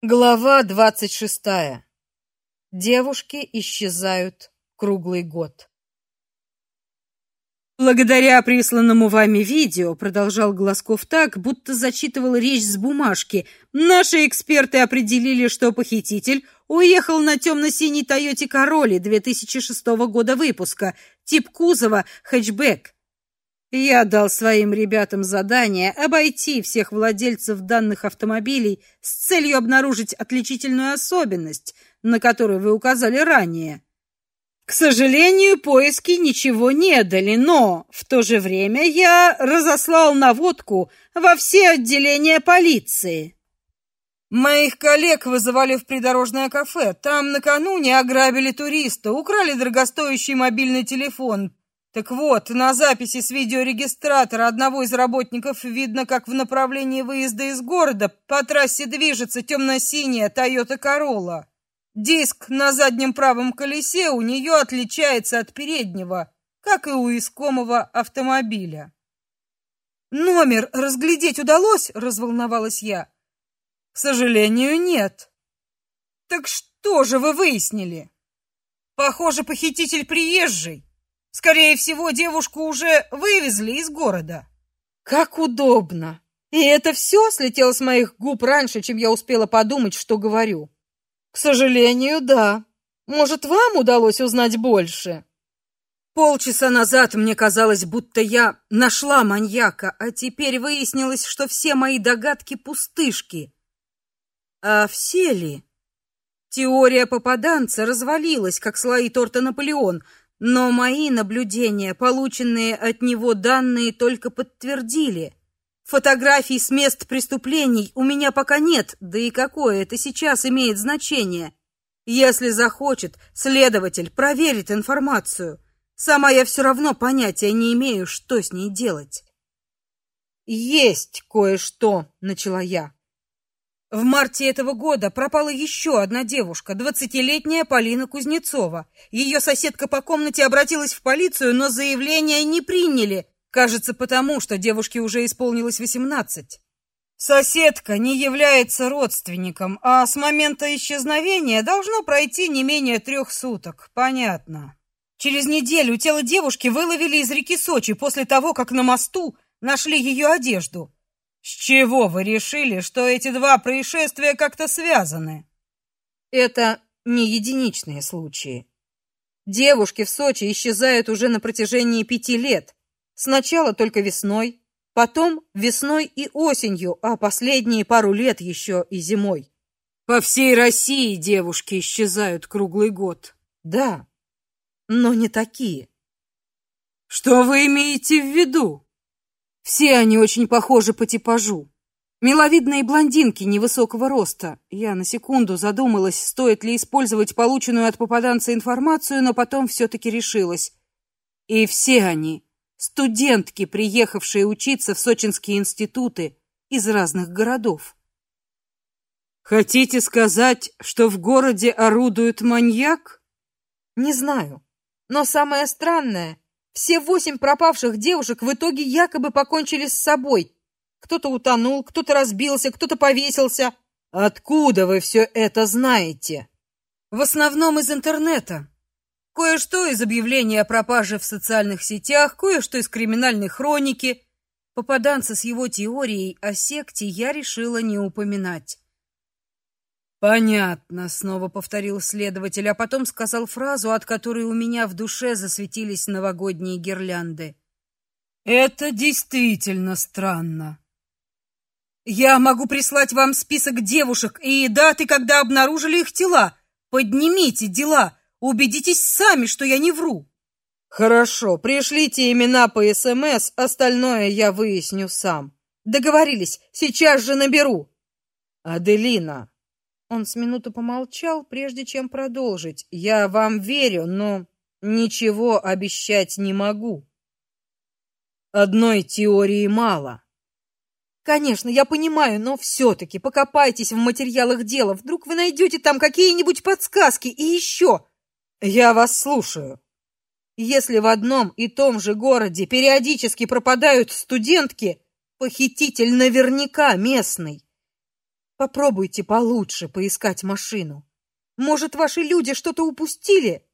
Глава двадцать шестая. Девушки исчезают круглый год. Благодаря присланному вами видео, продолжал Глазков так, будто зачитывал речь с бумажки. Наши эксперты определили, что похититель уехал на темно синей Toyota Corolla 2006 года выпуска, тип кузова хэтчбэк. Я дал своим ребятам задание обойти всех владельцев данных автомобилей с целью обнаружить отличительную особенность, на которую вы указали ранее. К сожалению, поиски ничего не дали, но в то же время я разослал наводку во все отделения полиции. Моих коллег вызывали в придорожное кафе. Там накануне ограбили туриста, украли дорогостоящий мобильный телефон, так вот, на записи с видеорегистратора одного из работников видно, как в направлении выезда из города по трассе движется темно-синяя Toyota Corolla. Диск на заднем правом колесе у нее отличается от переднего, как и у искомого автомобиля. Номер разглядеть удалось, разволновалась я. К сожалению, нет. Так что же вы выяснили? Похоже, похититель приезжий. Скорее всего, девушку уже вывезли из города. Как удобно. И это все слетело с моих губ раньше, чем я успела подумать, что говорю. К сожалению, да. Может, вам удалось узнать больше? Полчаса назад мне казалось, будто я нашла маньяка, а теперь выяснилось, что все мои догадки пустышки. А все ли? Теория попаданца развалилась, как слои торта Наполеон, но мои наблюдения, полученные от него данные только подтвердили. Фотографий с мест преступлений у меня пока нет, да и какое это сейчас имеет значение? Если захочет, следователь проверит информацию. Сама я все равно понятия не имею, что с ней делать. Есть кое-что, начала я. В марте этого года пропала еще одна девушка, двадцатилетняя Полина Кузнецова. Ее соседка по комнате обратилась в полицию, но заявление не приняли. Кажется, потому что девушке уже исполнилось восемнадцать. Соседка не является родственником, а с момента исчезновения должно пройти не менее трех суток. Понятно. Через неделю тело девушки выловили из реки Сочи после того, как на мосту нашли ее одежду. С чего вы решили, что эти два происшествия как-то связаны? Это не единичные случаи. Девушки в Сочи исчезают уже на протяжении пяти лет. Сначала только весной, потом весной и осенью, а последние пару лет еще и зимой. По всей России девушки исчезают круглый год. Да, но не такие. Что вы имеете в виду? Все они очень похожи по типажу. Миловидные блондинки невысокого роста. Я на секунду задумалась, стоит ли использовать полученную от попаданца информацию, но потом все таки решилась. И все они студентки, приехавшие учиться в сочинские институты из разных городов. Хотите сказать, что в городе орудует маньяк? Не знаю. Но самое странное, все восемь пропавших девушек в итоге якобы покончили с собой. Кто-то утонул, кто-то разбился, кто-то повесился. Откуда вы все это знаете? В основном из интернета. Кое-что из объявления о пропаже в социальных сетях, кое-что из криминальной хроники. Попаданца с его теорией о секте я решила не упоминать. Понятно, снова повторил следователь, а потом сказал фразу, от которой у меня в душе засветились новогодние гирлянды. Это действительно странно. Я могу прислать вам список девушек и даты, когда обнаружили их тела. Поднимите дела, убедитесь сами, что я не вру. Хорошо, пришлите имена по СМС, остальное я выясню сам. Договорились, сейчас же наберу. Аделина, он с минуту помолчал, прежде чем продолжить. Я вам верю, но ничего обещать не могу. Одной теории мало. Конечно, я понимаю, но все таки покопайтесь в материалах дела, вдруг вы найдете там какие-нибудь подсказки и еще. Я вас слушаю. Если в одном и том же городе периодически пропадают студентки, похититель наверняка местный. Попробуйте получше поискать машину. Может, ваши люди что-то упустили?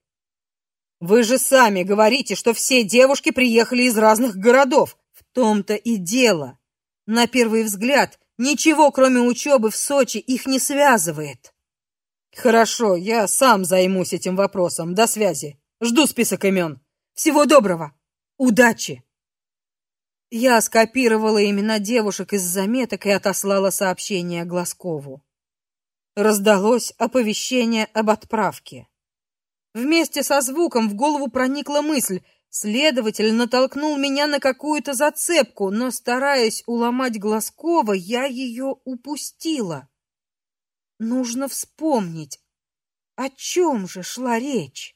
Вы же сами говорите, что все девушки приехали из разных городов. В том-то и дело. На первый взгляд, ничего, кроме учебы в Сочи, их не связывает. Хорошо, я сам займусь этим вопросом. До связи. Жду список имен. Всего доброго. Удачи. Я скопировала имена девушек из заметок и отослала сообщение Глазкову. Раздалось оповещение об отправке. Вместе со звуком в голову проникла мысль. Следователь натолкнул меня на какую-то зацепку, но стараясь уломать Глазкова, я ее упустила. Нужно вспомнить, о чем же шла речь.